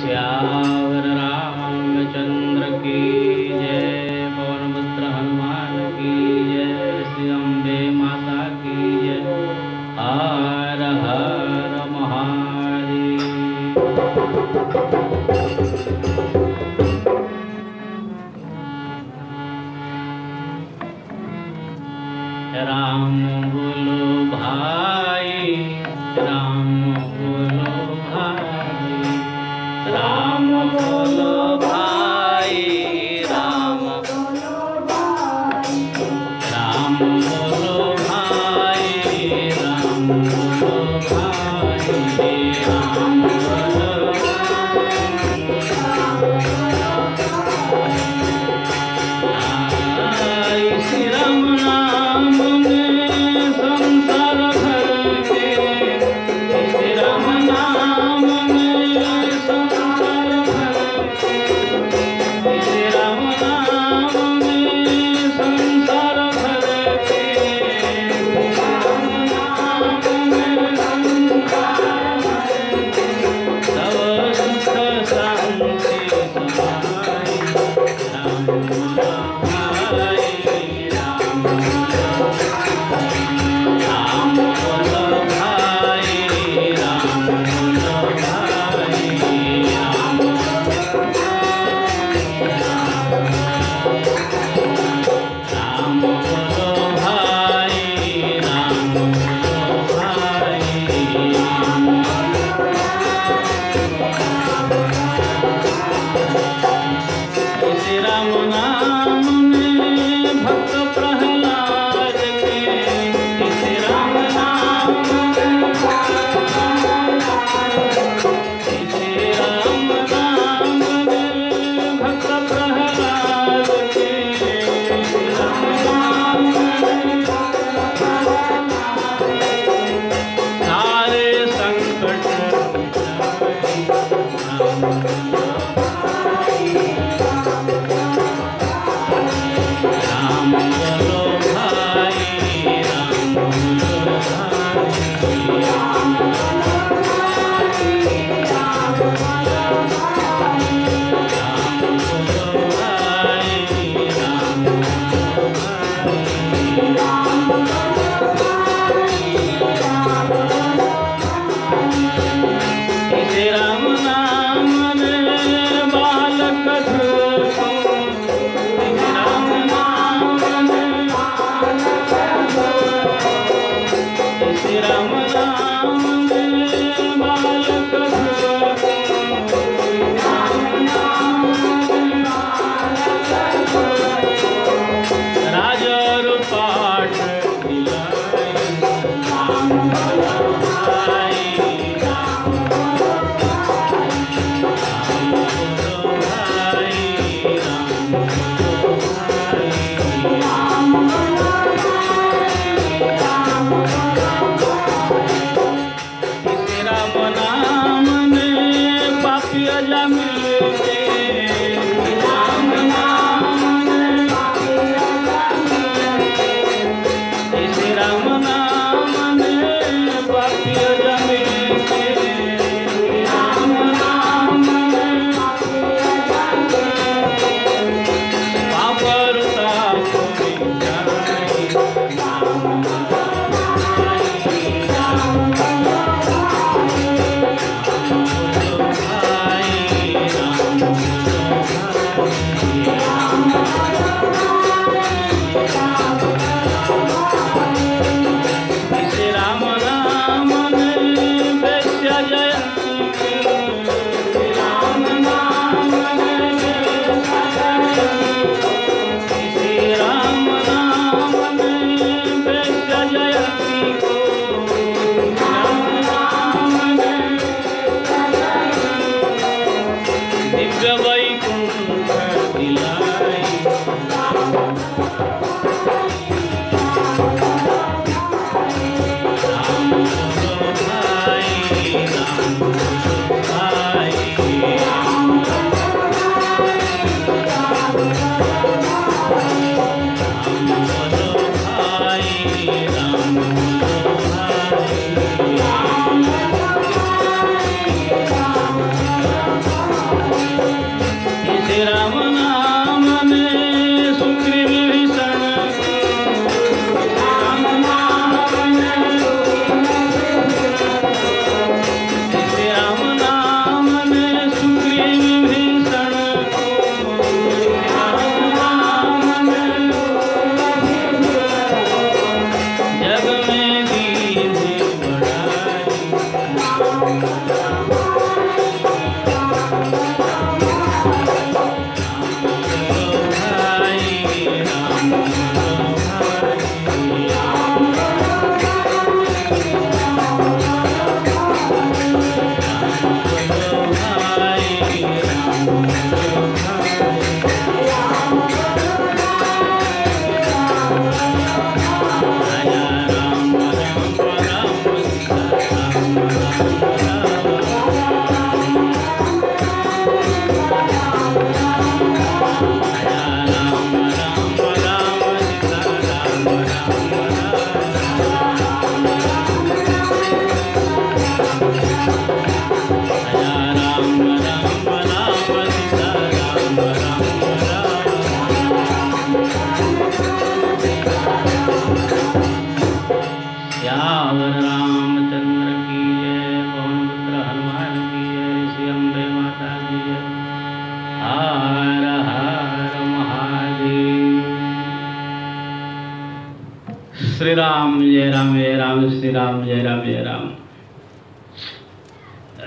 想。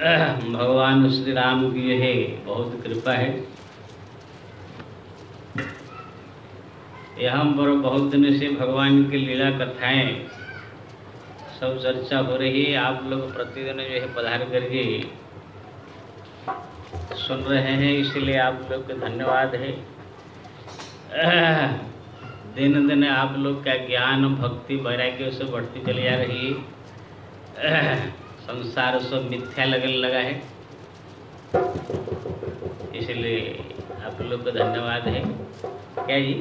भगवान श्री राम की यह बहुत कृपा है। यहाँ पर बहुत दिन से भगवान की लीला कथाएँ, सब चर्चा हो रही है। आप लोग प्रतिदिन जो है पधार करके सुन रहे हैं, इसलिए आप लोग के धन्यवाद है। दिन दिन आप लोग का ज्ञान, भक्ति, वैराग्य से बढ़ती चली जा रही है। संसार सब मिथ्या लगने लगा है। इसलिए आप लोग को धन्यवाद है। क्या जी?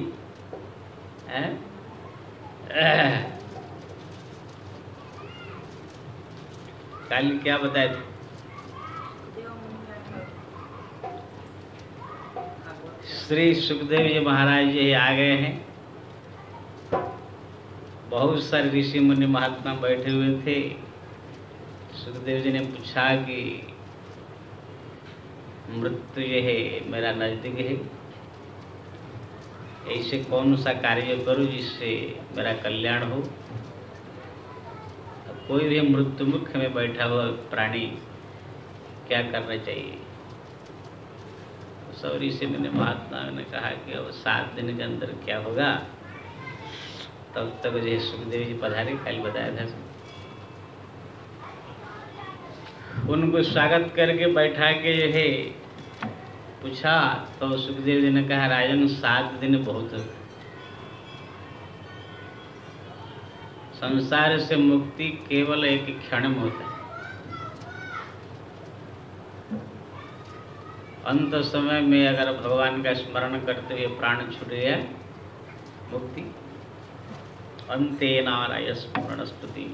हैं? कल क्या बताए थे? श्री सुखदेव जी महाराज जी आ गए हैं। बहुत सारे ऋषि मुनि महात्मा बैठे हुए थे। सुखदेव जी ने पूछा कि मृत्यु ये है, मेरा नज़दीक है। ऐसे कौन सा कार्य करूँ जिससे मेरा कल्याण हो? कोई भी मृत्यु मुख में बैठा हुआ प्राणी क्या करना चाहिए? सौरी से मैंने महात्मा ने कहा कि अब सात दिन के अंदर क्या होगा? तब तक जो सुखदेव जी पधारे कल बताया था। उनको स्वागत करके बैठा के जो है पूछा तो सुखदेव जी ने कहा, राजन, सात दिन बहुत संसार से मुक्ति केवल एक क्षण में होता है। अंत समय में अगर भगवान का स्मरण करते हुए प्राण छूट गया मुक्ति, अंते नाराय स्मरणस्पति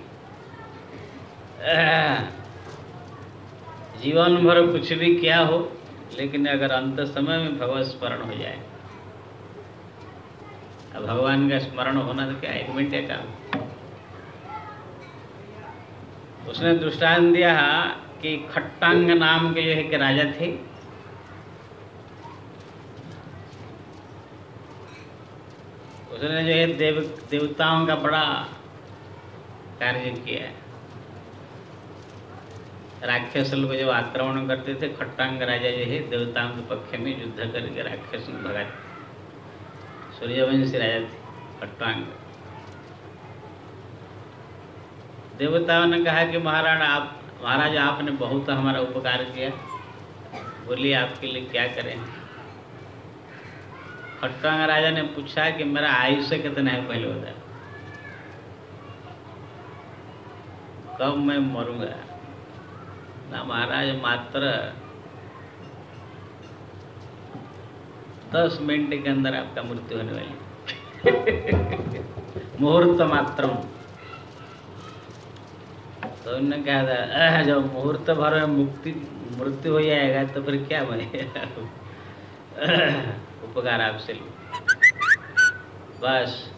जीवन भर कुछ भी क्या हो, लेकिन अगर अंत समय में भगवत स्मरण हो जाए। अब भगवान का स्मरण होना तो क्या, एक मिनट का उसने दृष्टांत दिया कि खट्टांग नाम के जो है कि राजा थे। उसने जो है देव, देवताओं का बड़ा कार्य किया। है राक्षस लोग जब आक्रमण करते थे, खट्टांग राजा जो है, देवताओं के पक्ष में युद्ध करके राक्षस को भगाते सूर्यवंशी राजा थे, खट्टांग। देवताओं ने कहा कि महाराज आप, महाराज, आपने बहुत हमारा उपकार किया। बोलिए, आपके लिए क्या करें? खट्टांग राजा ने पूछा कि मेरा आयुष्य कितना है पहले बता कब मैं मरूँगा? महाराज, मात्र दस मिनट के अंदर आपका मृत्यु होने वाली मुहूर्त मात्र तो उन्होंने कहा था जब मुहूर्त भर में मुक्ति, मृत्यु हो जाएगा तो फिर क्या बनेगा? उपकार आपसे बस।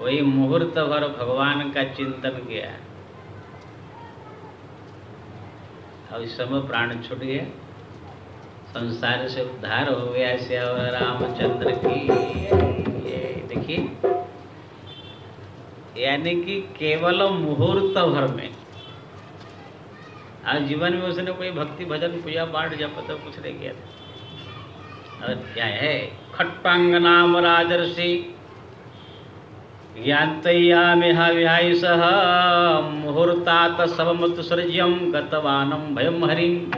वही मुहूर्त भर भगवान का चिंतन किया। और इस समय प्राण छूट गया। संसार से उद्धार हो गया श्याम रामचंद्र की। देखिए। यानी कि केवल मुहूर्त भर में। आज जीवन में उसने कोई भक्ति भजन, पूजा पाठ जब तो कुछ नहीं किया था। और क्या है? खट्टांग नाम राजर्षि। ज्ञातयामिहा विहाय सह। मुहूर्तात गतवानम भयम हरिम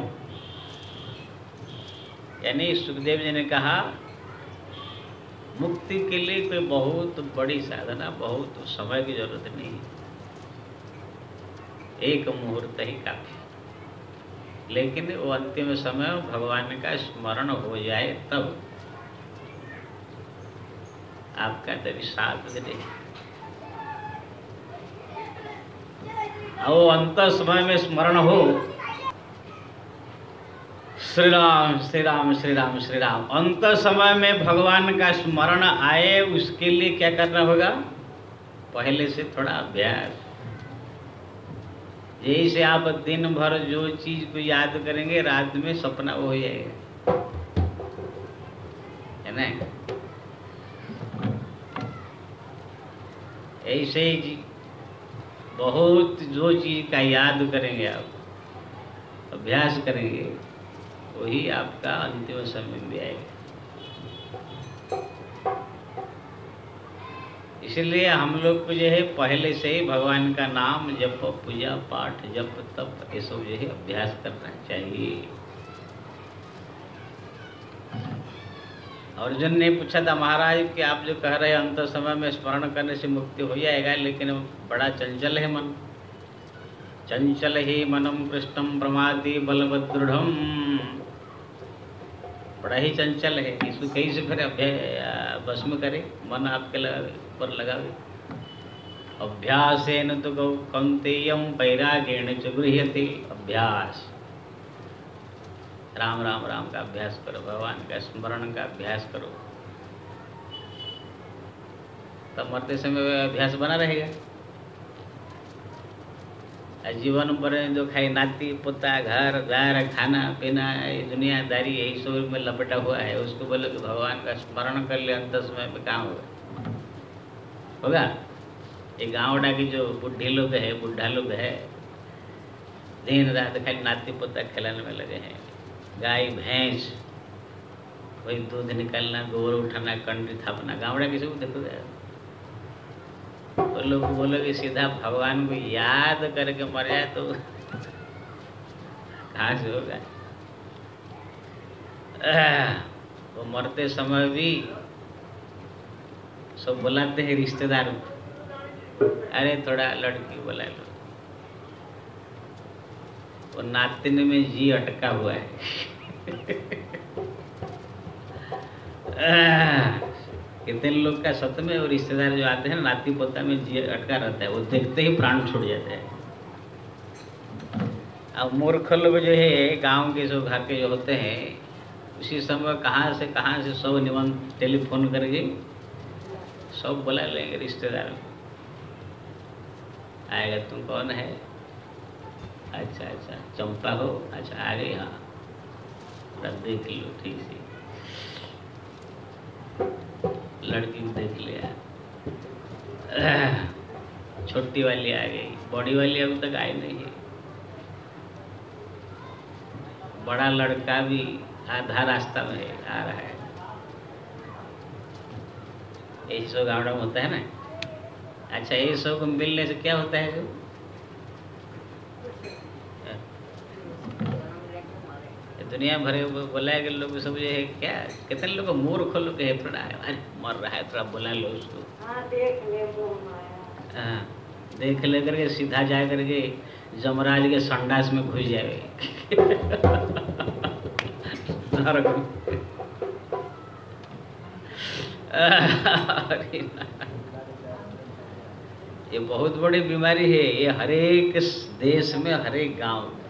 यानी सुखदेव जी ने कहा, मुक्ति के लिए कोई बहुत बड़ी साधना, बहुत समय की ज़रूरत नहीं एक मुहूर्त ही काफ़ी लेकिन वो अंतिम समय भगवान का स्मरण हो जाए तब। आपका साथ दे और अंत समय में स्मरण हो। श्री राम श्री राम श्री राम श्री राम अंत समय में भगवान का स्मरण आए, उसके लिए क्या करना होगा? पहले से थोड़ा अभ्यास। यही से आप दिन भर जो चीज़ को याद करेंगे, रात में सपना वो हो जाएगा। है ना? ऐसे ही बहुत जो चीज़ का याद करेंगे आप, अभ्यास करेंगे, वही आपका अंतिम समय में आएगा। इसलिए हम लोग को जो है पहले से ही भगवान का नाम जप, पूजा, पाठ, जप, तप, ये सब जो है अभ्यास करना चाहिए। अर्जुन ने पूछा था महाराज, कि आप जो कह रहे हैं, अंत समय में स्मरण करने से मुक्ति हो जाएगा, लेकिन बड़ा चंचल है मन। चंचल ही मनम कृष्णम प्रमादि बलवदृढ़ बड़ा ही चंचल है, इसको कहीं से फिर बस में करे, मन आपके पर लगावे। अभ्यास न तो कंतेयम पैरागेण च गृह्यते, अभ्यास। राम राम राम का अभ्यास करो, भगवान का स्मरण का अभ्यास करो। तब मरते समय अभ्यास बना रहेगा। जीवन पर जो खाई नाती, पोता, घर, द्वार, खाना, पीना दुनियादारी, यही सब में लपेटा हुआ है, उसको बोले कि भगवान का स्मरण कर ले, अंत समय में कहाँ होगा? होगा? ये गाँव डा की जो बुढ़ी लोग है, बुढ़ा लोग है, दिन रात खाली नाती, पोता खिलाने में लगे हैं। गाय, भैंस, कोई दूध निकालना, गोबर उठाना कंडी थापना, गाँवड़ा किसी को देखो वो लोग बोलोगे, सीधा भगवान को याद करके मर जाए तो कहाँ से होगा। वो मरते समय भी सब बुलाते हैं रिश्तेदार अरे, थोड़ा लड़की बुला लो। वो नातिन में जी अटका हुआ है। कितने लोग का सत्य में और रिश्तेदार जो आते हैं, नाती पोता में जी अटका रहता है, वो देखते ही प्राण छूट जाते हैं। अब मूर्ख लोग जो है, गाँव के जो घर के जो होते हैं, उसी समय कहाँ से कहाँ से सब निमन टेलीफोन करके सब बुला लेंगे रिश्तेदार। आएगा तुम कौन है? अच्छा अच्छा। चंपा हो? अच्छा आ गई हाँ। पूरा देख लो ठीक से। लड़की देख लिया छोटी वाली आ गई। बड़ी वाली अभी तक आई नहीं है। बड़ा लड़का भी आधा रास्ता में आ रहा है। यही सब गावड़ा होता है ना? अच्छा ये सब मिलने से क्या होता है जो? दुनिया भरे बोला के लोग सब जो है क्या? कितने लोग मूर्ख लोग है पड़ा है अरे मर रहा है थोड़ा बुला लो उसको। हाँ देख ले हाँ। देख ले करके सीधा जा करके जमराज के संडास में घुस जाए। ये बहुत बड़ी बीमारी है ये हरेक देश में हरेक गाँव में।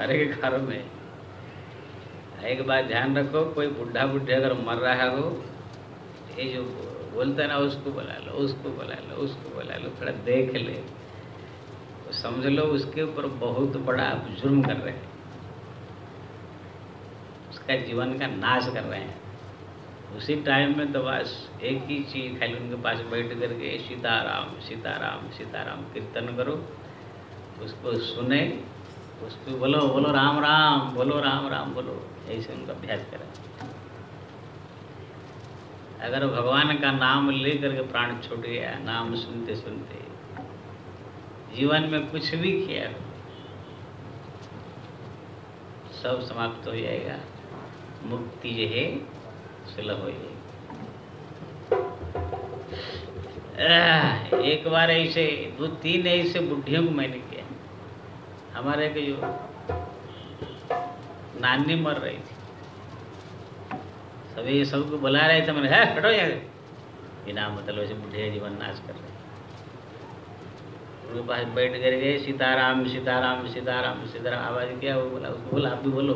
हरेक घर में। एक बात ध्यान रखो, कोई बुढ़ा बुढ़ी अगर मर रहा हो, ये जो बोलता है ना, उसको बुला लो, उसको बुला लो, उसको बुला लो, थोड़ा देख ले। तो समझ लो, उसके ऊपर बहुत बड़ा आप जुर्म कर रहे हैं। उसका जीवन का नाश कर रहे हैं। उसी टाइम में तो बस एक ही चीज़ खाली उनके पास बैठ करके, सीताराम सीताराम सीताराम, कीर्तन करो, उसको सुने उसको बोलो बोलो राम राम, बोलो, राम राम, बोलो। ऐसे उनका अभ्यास करें। अगर भगवान का नाम ले करके प्राण छूट गया, नाम सुनते सुनते, जीवन में कुछ भी किया, सब समाप्त हो जाएगा। मुक्ति जो है, सुलभ हो जाएगी। एक बार ऐसे, दो तीन ऐसे बुढ़ियों को मैंने किया। हमारे के जो नानी मर रही थी। सभी सबको बुला रहे थे मैंने, है, हटो यहाँ बिना मतलब से बुढ़े जीवन नाश कर रहे उनके पास बैठ कर गए सीताराम सीताराम सीताराम सीताराम, आवाज़ किया, वो बोला, उसको बोला, आप भी बोलो।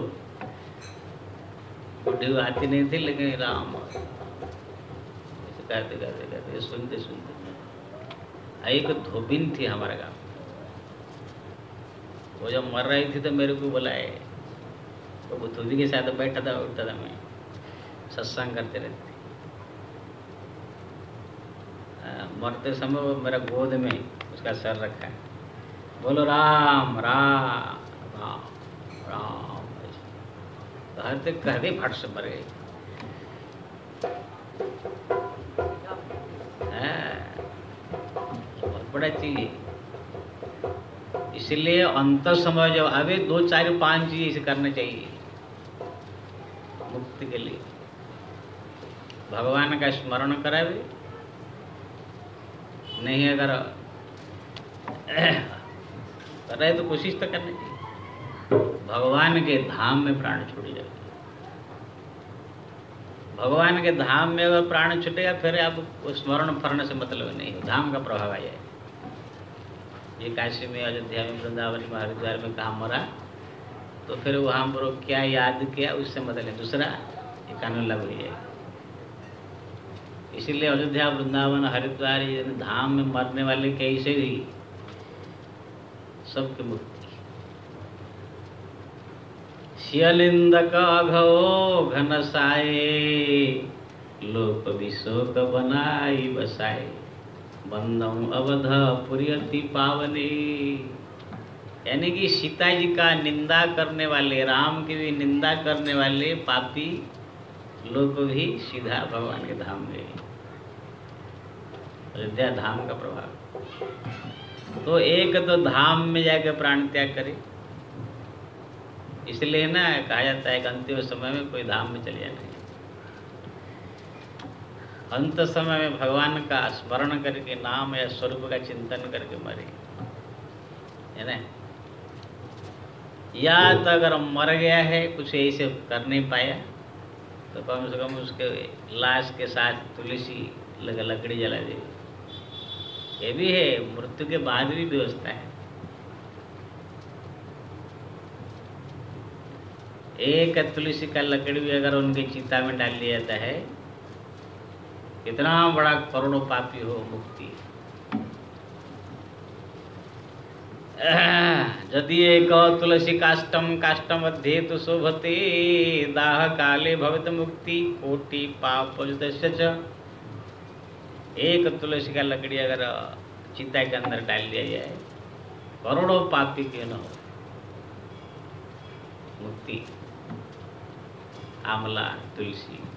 बुढ़ी आती नहीं थी, लेकिन राम ऐसे कहते कहते कहते सुनते सुनते। एक धोबिन थी हमारे गाँव वो जब मर रही थी तो मेरे को बुलाए। तो वो धोबी के साथ बैठा था उठता था मैं। सत्संग करते रहते मरते समय वो मेरा गोद में उसका सर रखा है। बोलो राम राम राम राम। कहते कहते फट से मर। गए हाँ, बहुत बड़ा चीज़। इसलिए अंत समय जब आवे, दो, चार, पाँच चीज़ इसे करना चाहिए। मुक्ति के लिए। भगवान का स्मरण करावे। नहीं अगर कर रहे तो कोशिश तो करनी चाहिए। भगवान के धाम में प्राण छूट जाए। भगवान के धाम में अगर प्राण छूटेगा, फिर आप स्मरण फरण से मतलब नहीं धाम का प्रभाव आ जाए ये काशी में अयोध्या में वृंदावन में हरिद्वार में कहा मरा तो फिर वहाँ पर क्या याद किया, उससे मतलब दूसरा ये कानून लागू हो इसीलिए अयोध्या, वृंदावन, हरिद्वार, ये धाम में मरने वाले कैसे भी, सबके मुक्ति। शियलिंदक घो घन साए लोक विशोक बनाई बसाए। बंदम अवध पुरियति पावने। यानी कि सीता जी का निंदा करने वाले, राम की भी निंदा करने वाले पापी लोग भी सीधा भगवान के धाम में अयोध्या धाम का प्रभाव। तो एक तो धाम में जाकर प्राण त्याग करे। इसलिए ना कहा जाता है कि अंतिम समय में कोई धाम में चले जाना। अंत समय में भगवान का स्मरण करके, नाम या स्वरूप का चिंतन करके मरे। है ना? या तो अगर मर गया है, कुछ ऐसे कर नहीं पाया तो कम से कम उसके लाश के साथ तुलसी लग, लकड़ी जला दे। ये भी है, मृत्यु के बाद भी व्यवस्था है। एक तुलसी का लकड़ी भी अगर उनके चिता में डाल दिया जाता है कितना बड़ा करोड़ों पापी हो मुक्ति। यदि एक तुलसी काष्टम काष्टम अध्ये तो शोभते, दाह काले भवत मुक्ति, कोटि पाप एक तुलसी का लकड़ी अगर चिता के अंदर डाल दिया जाए करोड़ों पापी क्यों न हो? मुक्ति। आमला तुलसी।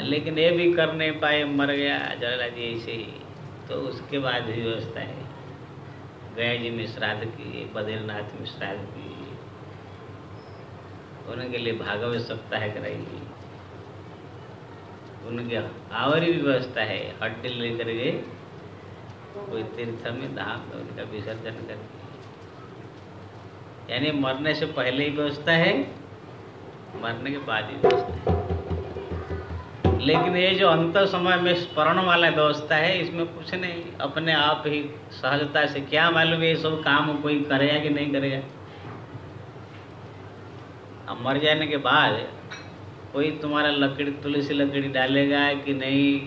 लेकिन ये भी कर नहीं पाए, मर गया जला जी ऐसे ही। तो उसके बाद भी व्यवस्था है। गया जी में श्राद्ध की, बद्रीनाथ में श्राद्ध की। उनके लिए भागवत सप्ताह कराई उनके आवरी भी व्यवस्था है। हड्डी लेकर गए कोई तीर्थ में धाम में उनका विसर्जन करके। यानी मरने से पहले ही व्यवस्था है, मरने के बाद ही व्यवस्था है। लेकिन ये जो अंत समय में स्मरण वाला व्यवस्था है, इसमें कुछ नहीं। अपने आप ही सहजता से क्या मालूम ये सब काम कोई करेगा कि नहीं करेगा? अब मर जाने के बाद कोई तुम्हारा लकड़ी, तुलसी लकड़ी डालेगा कि नहीं?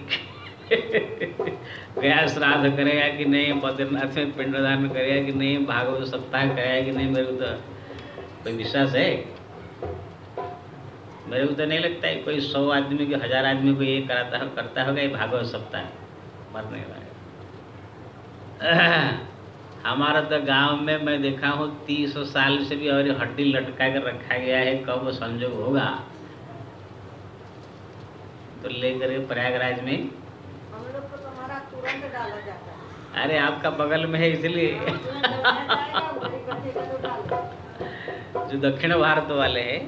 गया श्राद्ध करेगा कि नहीं? बद्रीनाथ में पिंडदान करेगा कि नहीं? भागवत सप्ताह करेगा कि नहीं? मेरे को तो कोई विश्वास है? मेरे को तो नहीं लगता है कोई सौ आदमी को हज़ार आदमी को ये कराता है करता होगा ये भागवत सप्ताह। मरने वाले हमारा तो गाँव में मैं देखा हूँ तीस साल से भी और हड्डी लटका कर रखा गया है कब संजोग होगा? तो लेकर प्रयागराज में। हम लोग को तुम्हारा तुरंत डाला जाता है। अरे आपका बगल में है इसलिए। बचेगा तो। जो दक्षिण भारत वाले हैं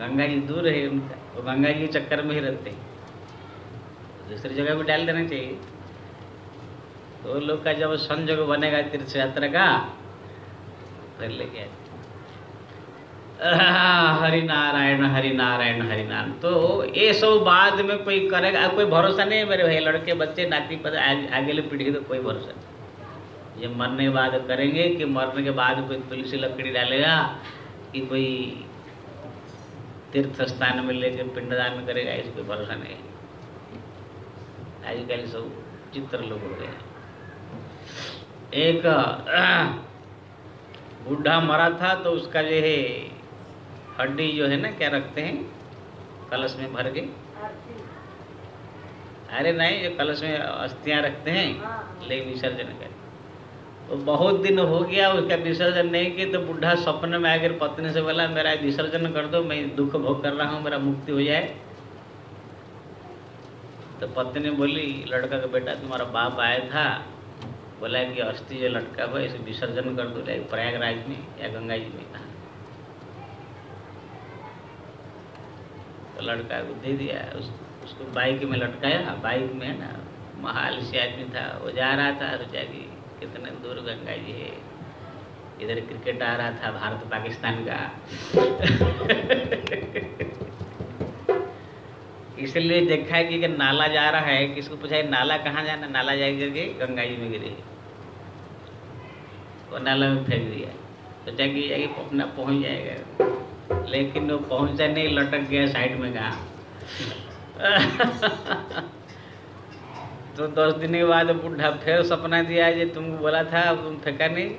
गंगा जी दूर है, उनका वो गंगा जी के चक्कर में ही रहते हैं। दूसरी जगह भी डाल देना चाहिए। तो लोग का जब संजोग बनेगा तीर्थ यात्रा का फिर लेके हरि नारायण हरि नारायण हरि नारायण तो ये सब बाद में कोई करेगा? कोई भरोसा नहीं है मेरे भाई, लड़के, बच्चे, नाती पता, आगे आगे पीढ़ी तो कोई भरोसा नहीं। ये मरने के बाद करेंगे कि मरने के बाद कोई तुलसी लकड़ी डालेगा कि कोई तीर्थ स्थान में लेके पिंडदान करेगा इस कोई भरोसा नहीं। आजकल सब चित्र लोग हो गए एक बूढ़ा मरा था तो उसका जो है हड्डी जो है ना क्या रखते हैं? कलश में भर के। अरे नहीं जो कलश में अस्थियाँ रखते हैं हाँ। ले विसर्जन कर तो बहुत दिन हो गया उसका विसर्जन नहीं किया तो बुढ़ा सपने में आकर पत्नी से बोला मेरा विसर्जन कर दो मैं दुख भोग कर रहा हूँ मेरा मुक्ति हो जाए। तो पत्नी बोली लड़का का बेटा तुम्हारा बाप आया था बोला कि अस्थि जो लटका हुआ इसे विसर्जन कर दो प्रयागराज में या गंगा जी में। कहा तो लड़का को दे दिया उस, उसको बाइक में लटकाया बाइक में ना महाल से आदमी था वो जा रहा था सोचा कि कितने दूर गंगा जी है। इधर क्रिकेट आ रहा था भारत पाकिस्तान का। इसलिए देखा है कि कि नाला जा रहा है, किसको पूछा है, नाला कहाँ जाना नाला जाएगा करके गंगा जी में गिरे। वो नाला में फेंक दिया। सोचा कि जाके अपना पहुँच जाएगा। लेकिन वो पहुँचा नहीं, लटक गया साइड में कहा। तो दस दिन के बाद बुढ़ा फिर सपना दिया जे तुमको बोला था तुम फेंका नहीं।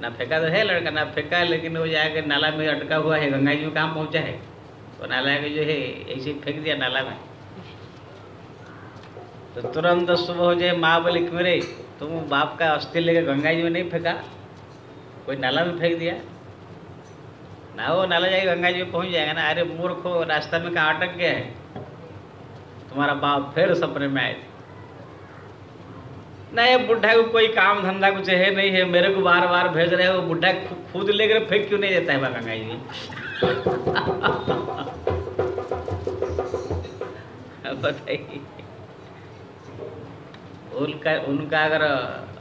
ना फेंका तो है लड़का, ना फेंका, लेकिन वो जाकर नाला में अटका हुआ है, गंगा जी में कहाँ पहुँचा है? तो नाला के जो है, ऐसे फेंक दिया नाला में। तो तुरंत सुबह हो जाए, माँ बोले, क्यों रे? तुम बाप का अस्थि लेकर गंगा जी में नहीं फेंका? कोई नाला में फेंक दिया? ना वो नाला जाके गंगा जी में पहुँच जाएगा ना। अरे, मूर्ख रास्ता में कहाँ अटक गया है? तुम्हारा बाप फिर सपने में आए थे। नहीं बुढ़ा को कोई काम धंधा कुछ है नहीं है, मेरे को बार बार भेज रहे हो, बुढ़ा खुद लेकर फेंक क्यों नहीं देता है गंगा जी? बताइए। उनका उनका अगर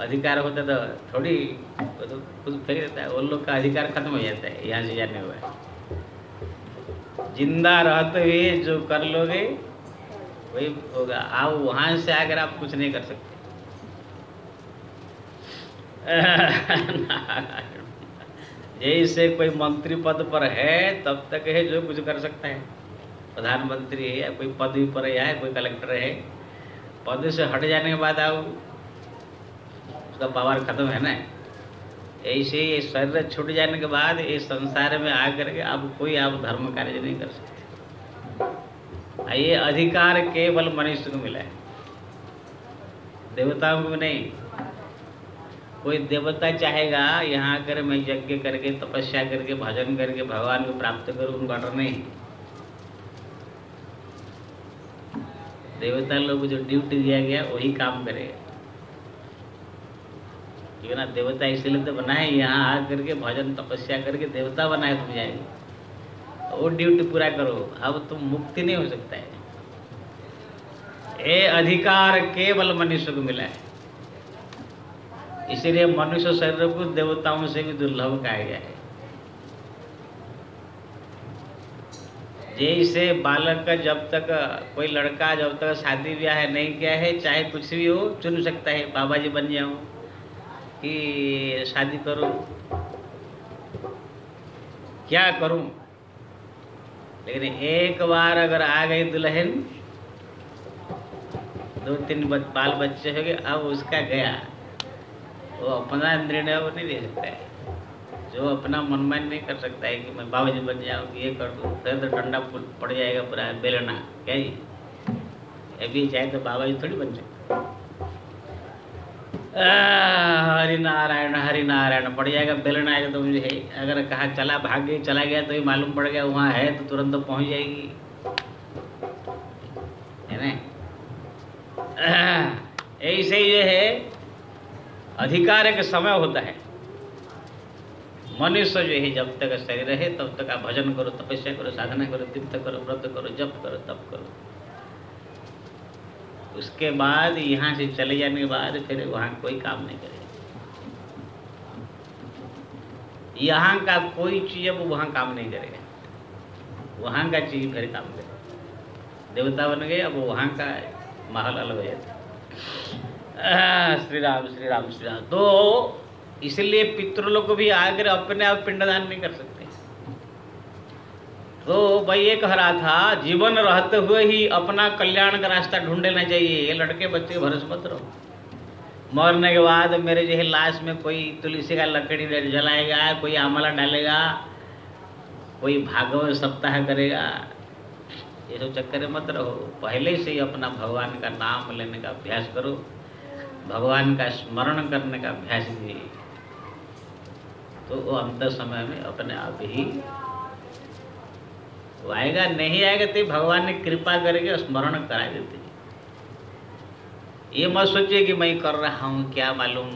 अधिकार होता तो थोड़ी तो खुद फेंक देता है उन लोग का अधिकार खत्म हो जाता है, यहाँ से जाने हुआ ज़िंदा रहते हुए जो कर लोगे वही होगा। आप वहाँ से आकर आप कुछ नहीं कर सकते। जैसे कोई मंत्री पद पर है, तब तक है जो कुछ कर सकता है। प्रधानमंत्री है या कोई पदवी पर है या कोई कलेक्टर है, पद से हट जाने के बाद आओ। उसका पावर खत्म है ना। ऐसे ही शरीर छूट जाने के बाद इस संसार में आकर के आप कोई आप धर्म कार्य नहीं कर सकते। ये अधिकार केवल मनुष्य को मिला है। देवताओं को नहीं। कोई देवता चाहेगा, यहाँ आकर मैं यज्ञ करके, तपस्या करके, भजन करके, भगवान को प्राप्त करूँ, उनको नहीं। देवता लोग को जो ड्यूटी दिया गया, वही काम करेगा ना देवता इसलिए तो बनाए यहाँ आ करके भजन, तपस्या करके देवता बनाए तुम जाएँगे। वो ड्यूटी पूरा करो। अब तुम मुक्ति नहीं हो सकता। है ये अधिकार केवल मनुष्य को मिला है। इसीलिए मनुष्य शरीर को देवताओं से भी दुर्लभ कहा गया है। जैसे बालक का जब तक, कोई लड़का जब तक शादी ब्याह है नहीं किया है, चाहे कुछ भी हो, चुन सकता है बाबा जी बन जाऊँ कि शादी करूँ। क्या करूँ? लेकिन एक बार अगर आ गई दुल्हन, दो तीन बाल बच्चे हो गए, अब उसका गया। वो अपना निर्णय वो नहीं ले सकता है। जो अपना मनमान नहीं कर सकता है कि मैं बाबा जी बन जाऊँ ये कर दूँ, फिर तो ठंडा पड़ जाएगा पूरा बेलना, क्या जी? अभी चाहे तो बाबा जी थोड़ी बन सकते हरि नारायण हरि नारायण पड़ जाएगा बेलना आएगा तो मुझे है, अगर कहा चला भाग गई चला गया तो ही मालूम पड़ गया, वहाँ है तो तुरंत तो पहुँच जाएगी। है ना? ऐसे जो है, अधिकार एक समय होता है। मनुष्य जो है, जब तक शरीर है तब तक आप भजन करो, तपस्या करो, साधना करो, तीर्थ करो, व्रत करो, जप करो, तप करो। उसके बाद यहाँ से चले जाने के बाद फिर वहाँ कोई काम नहीं करेगा। यहाँ का कोई चीज़ अब वहाँ काम नहीं करेगा। वहाँ का चीज़ फिर काम करेगा। देवता बन गए, अब वहाँ का माहौल अलग हो जाता श्री राम श्री राम श्री राम तो इसलिए पितृलोग को भी आकर अपने आप पिंडदान नहीं कर सकते। तो भाई ये कह रहा था, जीवन रहते हुए ही अपना कल्याण का रास्ता ढूंढ लेना चाहिए। ये लड़के बच्चे भरोस मत रहो। मरने के बाद मेरे जो है लाश में कोई तुलसी का लकड़ी जलाएगा, कोई आमला डालेगा, कोई भागवत सप्ताह करेगा। ये सब चक्कर मत रहो। पहले से ही अपना भगवान का नाम लेने का अभ्यास करो। भगवान का स्मरण करने का अभ्यास कीजिए तो वो अंत समय में अपने आप ही वो आएगा, नहीं आएगा तो भगवान ने कृपा करके स्मरण करा देते। ये मत सोचिए कि मैं कर रहा हूँ, क्या मालूम?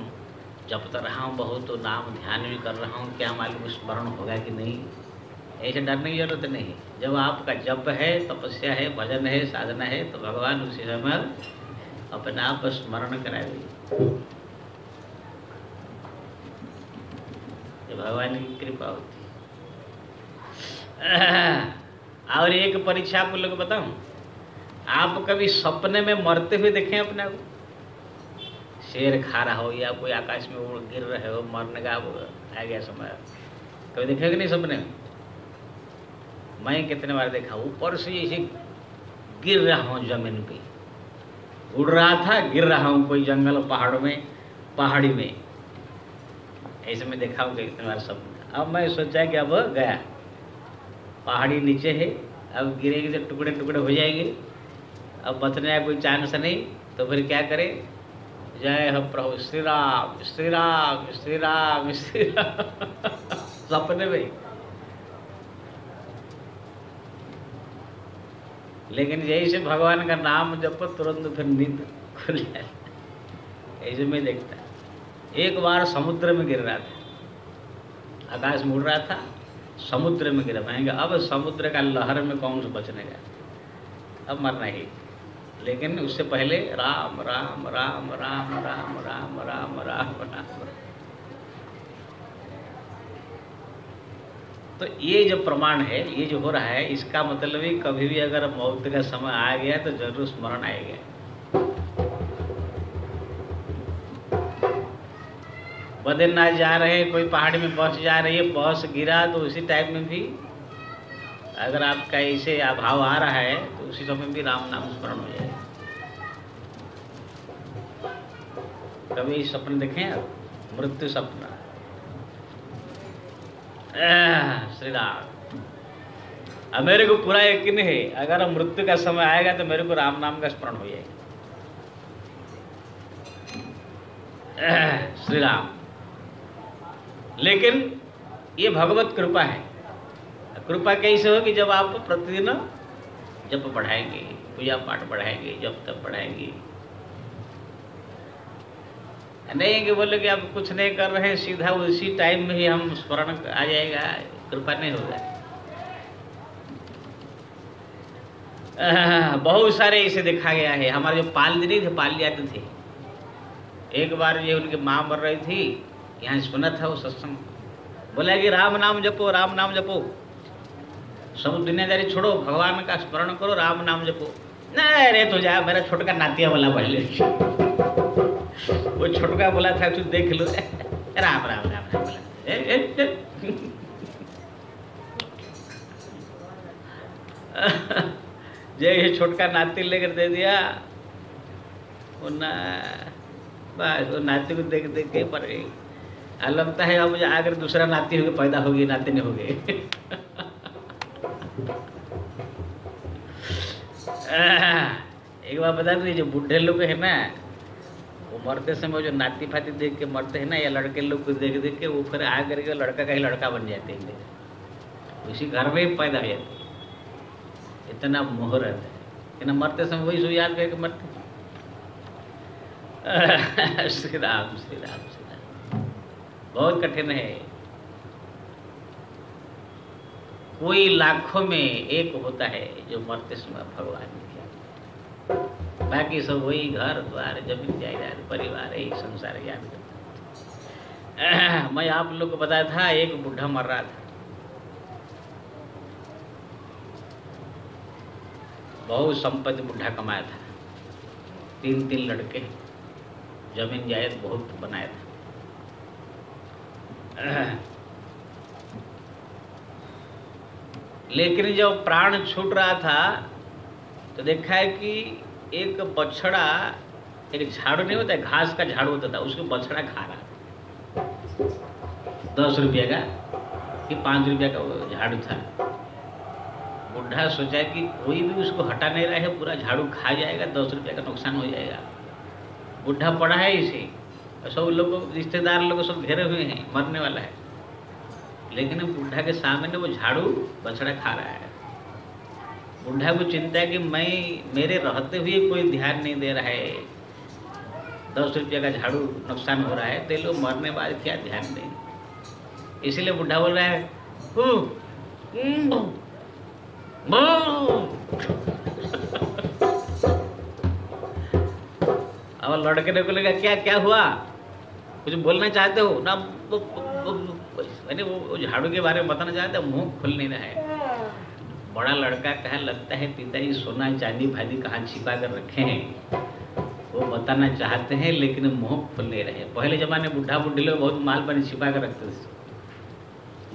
जप तो रहा हूँ बहुत तो नाम ध्यान भी कर रहा हूँ, क्या मालूम स्मरण होगा कि नहीं? ऐसे डरने की ज़रूरत नहीं। जब आपका जप है, तपस्या है, भजन है, साधना है तो भगवान उसी समय अपने आप स्मरण करा ये भगवान की कृपा होती है। और एक परीक्षा आपको लोग बताऊँ? आप कभी सपने में मरते हुए देखें अपने को? शेर खा रहा हो या कोई आकाश में उड़ गिर रहे हो, मरने का आ गया समय। कभी देखेगा नहीं सपने? में मैं कितने बार देखा, ऊपर से ऐसे गिर रहा हूँ ज़मीन पे। उड़ रहा था, गिर रहा हूँ कोई जंगल पहाड़ों में, पहाड़ी में। ऐसे में देखा हूँ कितने बार सपना। अब मैं सोचा कि अब गया। पहाड़ी नीचे है, अब गिरेगी तो टुकड़े टुकड़े हो जाएँगे। अब बचने का कोई चांस नहीं तो फिर क्या करे? जय हो प्रभु श्री राम श्री राम श्री राम श्री राम सपने में। लेकिन यही से भगवान का नाम जब तुरंत फिर नींद खुल जाए। ऐसे में देखता एक बार समुद्र में गिर रहा था। आकाश में उड़ रहा था, समुद्र में गिरा। पाएँगे अब समुद्र का लहर में कौन से बचने का अब मरना ही। लेकिन उससे पहले राम राम राम राम राम राम राम राम राम। तो ये जो प्रमाण है, ये जो हो रहा है, इसका मतलब ही कभी भी अगर मौत का समय आ गया तो ज़रूर स्मरण आएगा। बद्रीनाथ जा रहे कोई पहाड़ी में बस जा रही है, बस गिरा तो उसी टाइम में भी अगर आपका ऐसे अभाव आ रहा है तो उसी समय भी राम नाम स्मरण हो जाए। कभी सपन देखें आप? मृत्यु सपना श्री राम अब मेरे को पूरा यकीन है, अगर मृत्यु का समय आएगा तो मेरे को राम नाम का स्मरण हो जाएगा। श्री राम लेकिन ये भगवत कृपा है। कृपा कैसे होगी जब आप प्रतिदिन जब पढ़ाएँगे, पूजा पाठ बढ़ाएँगे जब तब पढ़ाएँगे। नहीं कि बोले कि आप कुछ नहीं कर रहे हैं, सीधा उसी टाइम में ही हम स्मरण आ जाएगा, कृपा नहीं होगा बहुत सारे ऐसे देखा गया है। हमारे जो पाल नहीं थे पाल जाते थे। एक बार ये उनकी माँ मर रही थी, यहाँ सुना था वो सत्संग। बोला कि राम नाम जपो, राम नाम जपो। सब दुनियादारी छोड़ो, भगवान का स्मरण करो, राम नाम जपो। नहीं रे तो जा, मेरा छोटका नातिया वाला पहले। वो छोटका बोला था, तू देख लो। राम राम राम राम। जय ये छोटका नाती लेकर दे दिया, वो ना, बस, वो नाती को देख देख के पर लगता है, अब अगर दूसरा नाती होगी, पैदा हो होगी, नाती नहीं होगी। एक बार बता दीजिए जो बूढ़े लोग है ना, वो मरते समय जो नाती फाती देख के मरते हैं ना, या लड़के लोग को देख देख के वो फिर आ करके लड़का का ही लड़का बन जाते हैं। उसी घर में ही पैदा हो जाते इतना मोह रहता है। ना मरते समय वही सो याद करके मरते श्री राम श्री राम श्री राम। बहुत कठिन है। कोई लाखों में एक होता है जो मरते समय भगवान बाकी सब वही घर द्वार, ज़मीन, जायदाद, परिवार, यही संसार याद करता मैं आप लोग को बताया था, एक बूढ़ा मर रहा था। बहुत संपत्ति बूढ़ा कमाया था। तीन तीन लड़के ज़मीन जायद बहुत बनाया था। लेकिन जब प्राण छूट रहा था तो देखा है कि एक बछड़ा, एक झाड़ू नहीं होता, घास का झाड़ू होता था, उसको बछड़ा खा रहा था। दस रुपये का कि पाँच रुपये का झाड़ू था। बुढ़ा सोचा कि कोई भी उसको हटा नहीं रहा है पूरा झाड़ू खा जाएगा, दस रुपये का नुकसान हो जाएगा। बुढ़ा पड़ा है इसे सब लोग, रिश्तेदार लोग सब घेरे हुए हैं, मरने वाला है। लेकिन बुढ़ा के सामने वो झाड़ू बछड़ा खा रहा है। बुढ़ा को चिंता है कि मैं मेरे रहते हुए कोई ध्यान नहीं दे रहा है। दस रुपये का झाड़ू नुकसान हो रहा है तो लोग मरने बाद क्या ध्यान देंगे इसीलिए बुढ़ा बोल रहा है "हू, हम्म, अब लड़के ने बोलेगा क्या क्या हुआ? कुछ बोलना चाहते हो? ना, वो- वो- वो- झाड़ू के बारे में बताना चाहते हो? मुँह खुल नहीं रहा है। बड़ा लड़का कहा लगता है, पिताजी सोना, चांदी फादी कहाँ छिपा कर रखे हैं? वो बताना चाहते हैं, लेकिन मुँह खुल नहीं रहे। पहले जमाने बुढ़ा बुढ़ी लोग बहुत माल पानी छिपा कर रखते थे।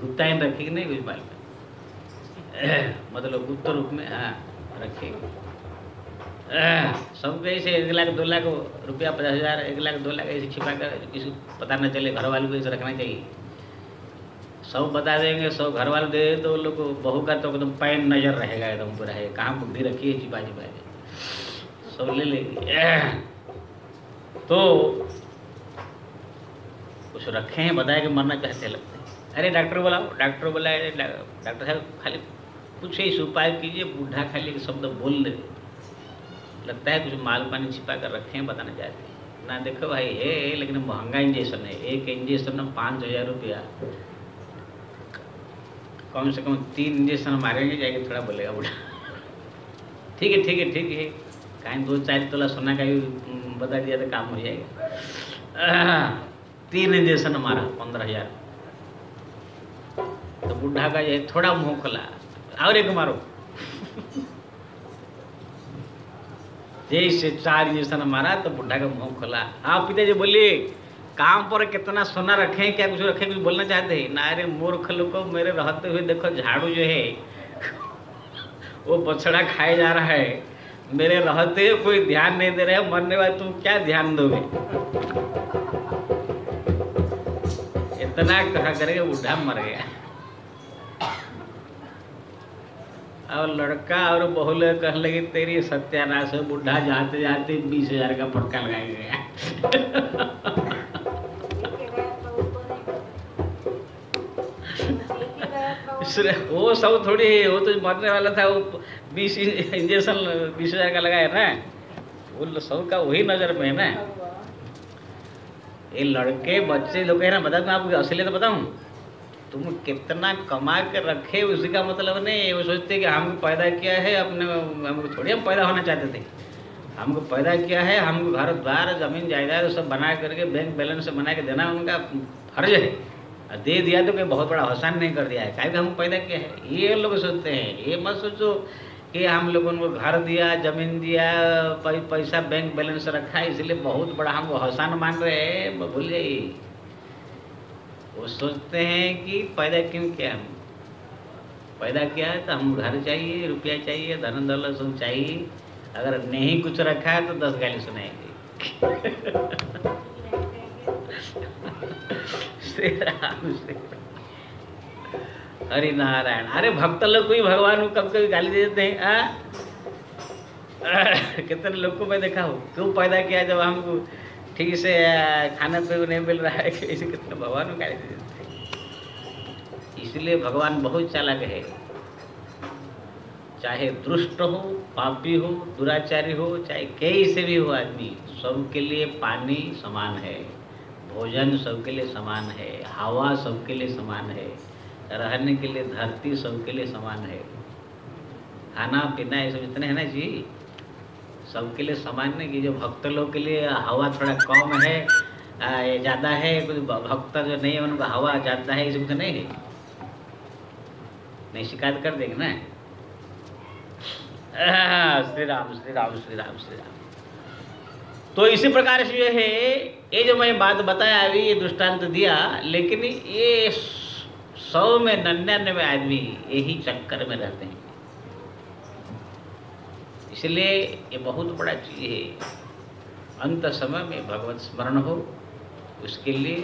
गुप्ता इन रखी नहीं कुछ माल पानी मतलब गुप्त रूप में हाँ रखे सब ऐसे एक लाख, दो लाख रुपया, पचास हज़ार, एक लाख, दो लाख ऐसे छिपा कर किसी पता न चले घर वालों को ऐसे रखना चाहिए। सब बता देंगे, सब घर वाले दे तो लोग को बहू का तो एकदम पैन नज़र रहेगा, एकदम पूरा है। कहाँ बुद्धि रखी है छिपा छिपा के सब ले लेंगे। तो कुछ रखे हैं, बताया कि मरना चाहते लगते हैं? अरे, डॉक्टर बुलाओ, डॉक्टर बुलाए डा- डॉक्टर साहब, खाली कुछ ही उपाय कीजिए, बूढ़ा खाली शब्द बोल दे। लगता है कुछ माल पानी छिपा कर रखे हैं बताना चाहते हैं ना देखो भाई है लेकिन महँगा इंजेक्शन है। एक इंजेक्शन में पाँच हज़ार रुपया। कम से कम तीन इंजेक्शन मारेंगे जाएँगे, थोड़ा बोलेगा बूढ़ा। ठीक है ठीक है ठीक है। कहीं दो चार तोला सोना का भी बता दिया तो काम हो जाएगा। तीन इंजेक्शन मारा पंद्रह हज़ार। तो बुढ़ा का ये थोड़ा मुँह खुला। और एक मारो। जैसे चार इंजेक्शन मारा तो बुढ़ा का मुँह खोला। हाँ पिताजी बोलिए काम पर कितना सोना रखे, क्या कुछ रखे, कुछ बोलना चाहते हैं? ना अरे मूर्ख लोग मेरे रहते हुए देखो, झाड़ू जो है, वो बछड़ा खाए जा रहा है। मेरे रहते हुए कोई ध्यान नहीं दे रहे मरने बाद तुम क्या ध्यान दोगे? इतना कहा करेगा बुढ़ा मर गया। और लड़का और बहू लोग कह लगे, तेरी सत्यानाश है, बुढ़ा जाते जाते बीस हज़ार का फटका लगाया गया वो सब थोड़ी, वो तो मरने वाला था, वो बीस इंजेक्शन बीस हज़ार का लगाया ना। वो सब का वही नज़र में है ना। ये लड़के, बच्चे लोग है ना बता मैं आपको असलियत बताऊँ? तुम कितना कमा के रखे, उसी का मतलब नहीं, वो सोचते कि हमको पैदा किया है, अपने, हमको थोड़ी हम पैदा होना चाहते थे। हमको पैदा किया है, हमको घर द्वार, ज़मीन, जायदाद सब बना करके बैंक बैलेंस बना के देना उनका फ़र्ज़ है। दे दिया तो कोई बहुत बड़ा आसान नहीं कर दिया है। काहे हम पैदा किया है? ये लोग सोचते हैं। ये मत सोचो कि हम लोगों को घर दिया, ज़मीन दिया पैसा बैंक बैलेंस रखा, इसलिए बहुत बड़ा हमको आसान मान रहे हैं। भूल जाइए वो सोचते हैं कि पैदा क्यों किया हम पैदा किया है? तो हम घर चाहिए, रुपया चाहिए, धन दौलत सब चाहिए। अगर नहीं कुछ रखा है तो दस गाली सुनाएँगे। हरि नारायण अरे भक्त लोग को भगवान को कब कभी गाली दे देते हैं? कितने लोग को मैं देखा हूँ। क्यों पैदा किया जब हमको ठीक से खाना पे नहीं मिल रहा है ऐसे कितने भगवान को दे इसलिए भगवान बहुत चालक है। चाहे दुष्ट हो, पापी हो, दुराचारी हो, चाहे कैसे भी हो आदमी, सबके लिए पानी समान है। भोजन सबके लिए समान है। हवा सबके लिए समान है। रहने के लिए धरती सबके लिए समान है। खाना पीना ये सब इतने है ना जी? सबके लिए समान नहीं कि जो भक्त लोग के लिए हवा थोड़ा कम है ज़्यादा है कुछ भक्त जो नहीं है, उनको हवा ज़्यादा है सब तो नहीं है। नहीं शिकायत कर देंगे ना? श्री राम श्री राम श्री राम श्री राम तो इसी प्रकार से जो है, ये जो मैं बात बताया, अभी ये दृष्टांत दिया, लेकिन ये सौ में निन्यानवे आदमी यही चक्कर में रहते हैं। इसलिए ये बहुत बड़ा चीज़ है। अंत समय में भगवत स्मरण हो, उसके लिए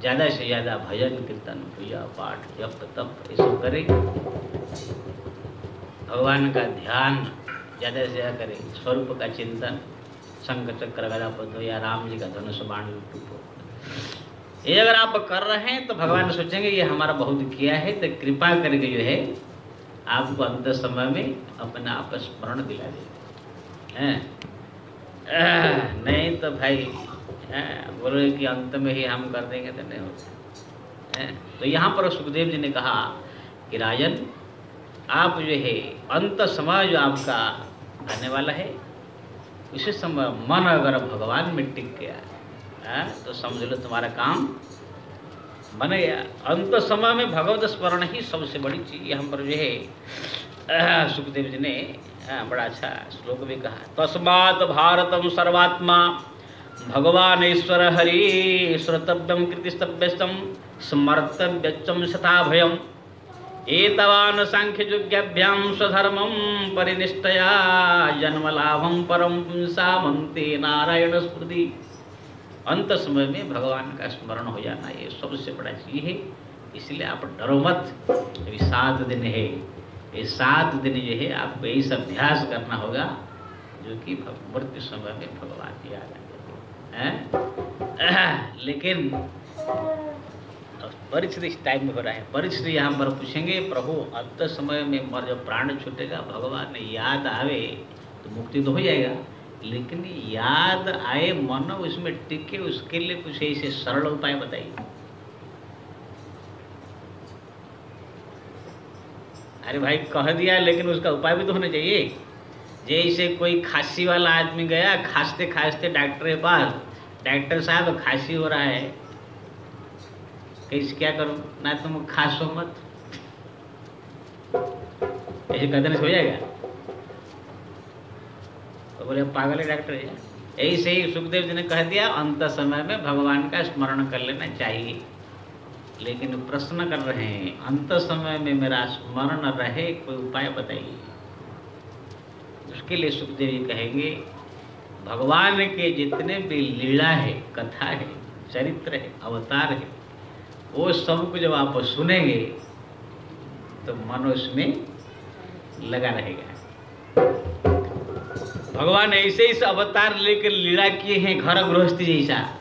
ज़्यादा से ज़्यादा भजन, कीर्तन, पूजा, पाठ, जप, तप, ये सब करें। भगवान का ध्यान ज़्यादा से ज़्यादा करें। स्वरूप का चिंतन शंख चक्र गदा पद्म या राम जी का धनुष बाण टूपो ये अगर आप कर रहे हैं तो भगवान सोचेंगे, ये हमारा बहुत किया है तो कृपा करके जो है, आपको अंत समय में अपना आप स्मरण दिला देगा हैं? नहीं तो भाई हैं, बोले कि अंत में ही हम कर देंगे तो नहीं हैं? तो यहाँ पर सुखदेव जी ने कहा कि राजन आप जो है अंत समय जो आपका आने वाला है उसी समय मन अगर भगवान में टिक गया है, तो समझ लो तुम्हारा काम बन गया अंत समय में भगवत स्मरण ही सबसे बड़ी चीज़ हम पर जो है सुखदेव जी ने बड़ा अच्छा श्लोक भी कहा। तस्मात भारतम सर्वात्मा भगवान ईश्वर हरि श्रोतव्यम, कृतिस्तव्यस्तम स्मर्तव्यचम शता भयम एतवान सांख्यजुज्ञाभ्याम स्वधर्मम परिनिष्ठया, जन्मलाभम परम पुंसामंते नारायण स्मृति। अंत समय में भगवान का स्मरण हो जाना ये सबसे बड़ा चीज़ है, इसलिए आप डरो मत, अभी सात दिन है। ये सात दिन जो है, आपको यही सब अभ्यास करना होगा, जो कि मृत्यु समय में भगवान याद आ जाती है। लेकिन इस टाइम में हो रहा है। परीक्षित यहाँ पर पूछेंगे, प्रभु, अंत समय में मर जब प्राण छूटेगा, भगवान ने याद आवे तो मुक्ति तो हो जाएगा। लेकिन याद आए मन, उसमें टिके, उसके लिए कुछ ऐसे सरल उपाय बताइए। अरे भाई, कह दिया, लेकिन उसका उपाय भी तो होना चाहिए। जैसे कोई खांसी वाला आदमी गया खांसते खांसते डॉक्टर के पास, डॉक्टर साहब, खांसी हो रहा है। कैसे क्या करूँ? ना तुम खासो मत। ऐसे कहते हो जाएगा तो बोले, पागल है डॉक्टर ऐसे ही सुखदेव जी ने कह दिया, अंत समय में भगवान का स्मरण कर लेना चाहिए। लेकिन प्रश्न कर रहे हैं, अंत समय में मेरा स्मरण रहे, कोई उपाय बताइए। उसके लिए सुखदेव जी कहेंगे, भगवान के जितने भी लीला है, कथा है, चरित्र है, अवतार है, वो सब कुछ जब आप सुनेंगे तो मन उसमें लगा रहेगा। भगवान ऐसे ही अवतार लेकर लीला किए हैं, घर गृहस्थी जैसा।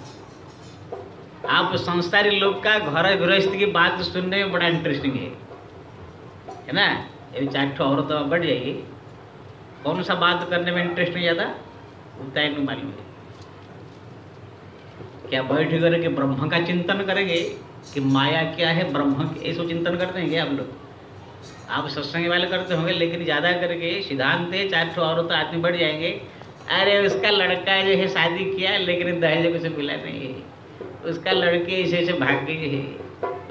आप संसारी लोग का घर गृहस्थी की बात सुनने में बड़ा इंटरेस्टिंग है। है ना? ये चार ठो औरत तो बढ़ जाएगी, कौन सा बात करने में इंटरेस्ट नहीं ज़्यादा? उतना ही मालूम है। क्या बैठ करके ब्रह्म का चिंतन करेंगे कि माया क्या है, ब्रह्म ये सब चिंतन करते हैं क्या हम लोग? आप सत्संग वाले करते होंगे, लेकिन ज़्यादा करके सिद्धांत है, चार ठो औरत आदमी बढ़ जाएँगे, अरे उसका लड़का जो है शादी किया, लेकिन दहेज कुछ मिला नहीं है। उसका लड़के ऐसे ऐसे भाग गई है,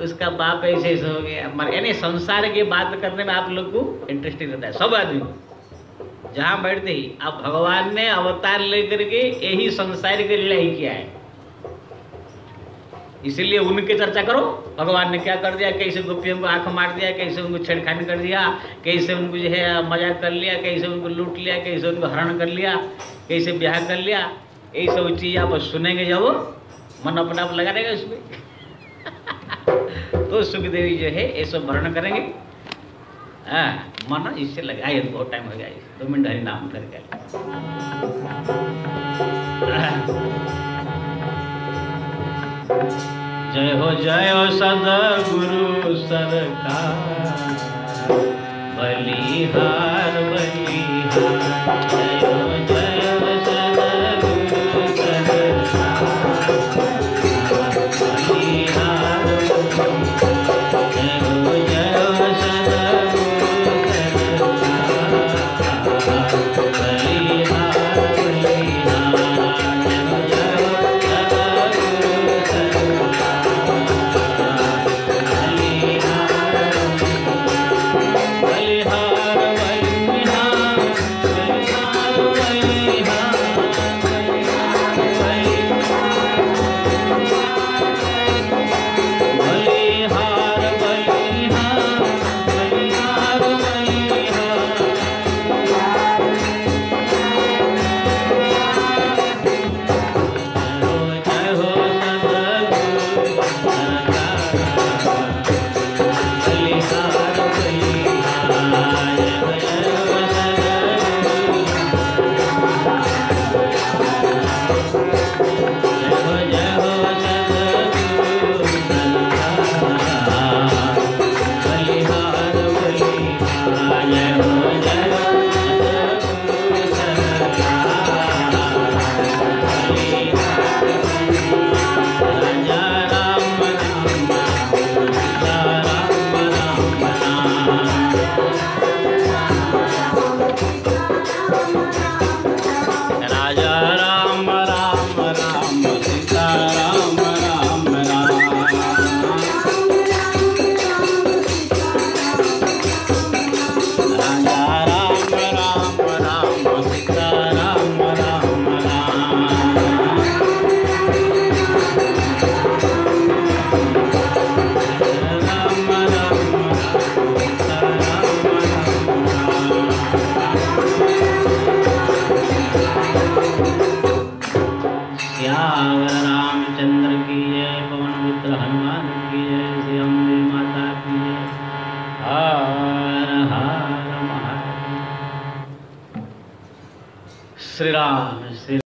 उसका बाप ऐसे ऐसे हो गया, मर यानी संसार की बात करने में आप लोग को इंटरेस्टिंग रहता है, सब आदमी जहाँ बैठते ही, अब भगवान ने अवतार लेकर के यही संसार के लीला ही किया है। इसीलिए उनकी चर्चा करो, भगवान ने क्या कर दिया, कैसे गोपियों को आँख मार दिया, कैसे उनको छेड़खानी कर दिया, कैसे उनको जो है मज़ाक कर लिया, कैसे उनको लूट लिया, कैसे उनको हरण कर लिया, कैसे ब्याह कर लिया यही सब चीज़ आप सुनेंगे जब मन अपने आप लगा रहेगा उसमें। तो सुखदेवी जो है, ये सब वर्णन करेंगे। मन इससे लगा आइए बहुत टाइम हो गया, दो मिनट हरि नाम करके जय हो जय हो सदगुरु सरकार, बलिहार बलिहार, जय हो।